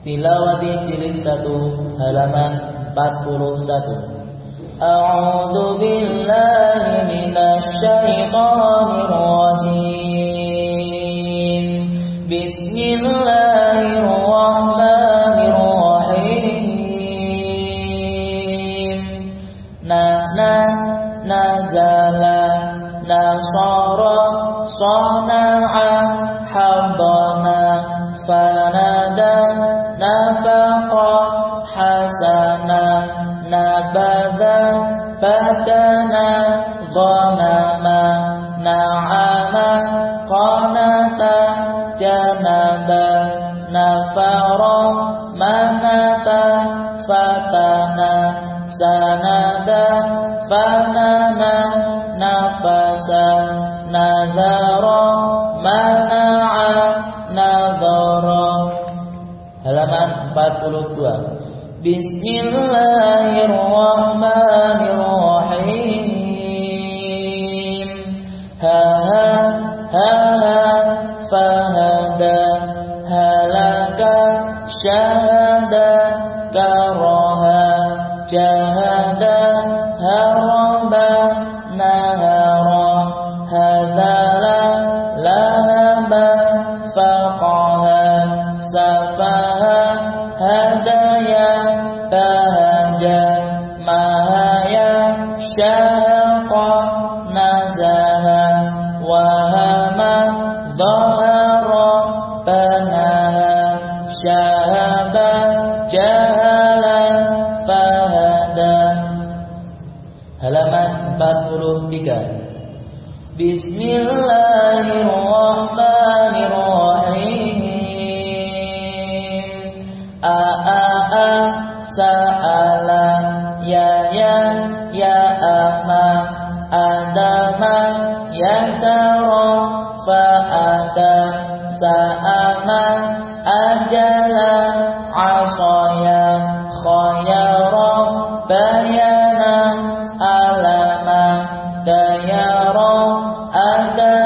Tilawati jilid 1 halaman 41 A'udzu billahi minasy syaithanir rajim Bismillahirrahmanirrahim. Na na nazala nasara sana'a habana ghanama na'ama qanata janaba nafara manata fatana sanada fanana nafasa nadara mana'a nadara halaman 42 Bismillahirrahmanirrahim فهدى. هلك شهدى كرها. جهدا هربا نهرا. هذلا لهبا فقها سفها هدايا فهجا مهايا شهدى 43 Bismillahirrahmanirrahim. A a a sa'ala ya ya ya ama adama ya sara fa'ata sa'ama ajala asaya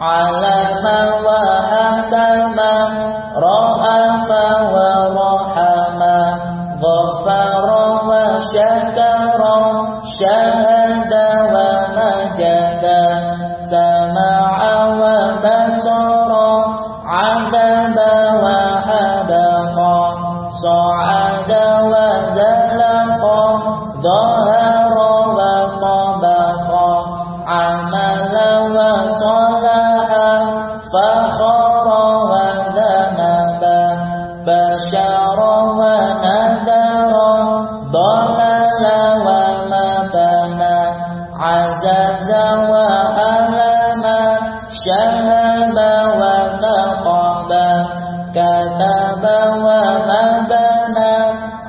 على المروى حتى المروى ورحما ظفر وشكر شهد ومجد سمع وبصر عدد وحدق صعد وزلق ظهر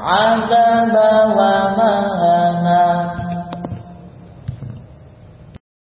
عذاب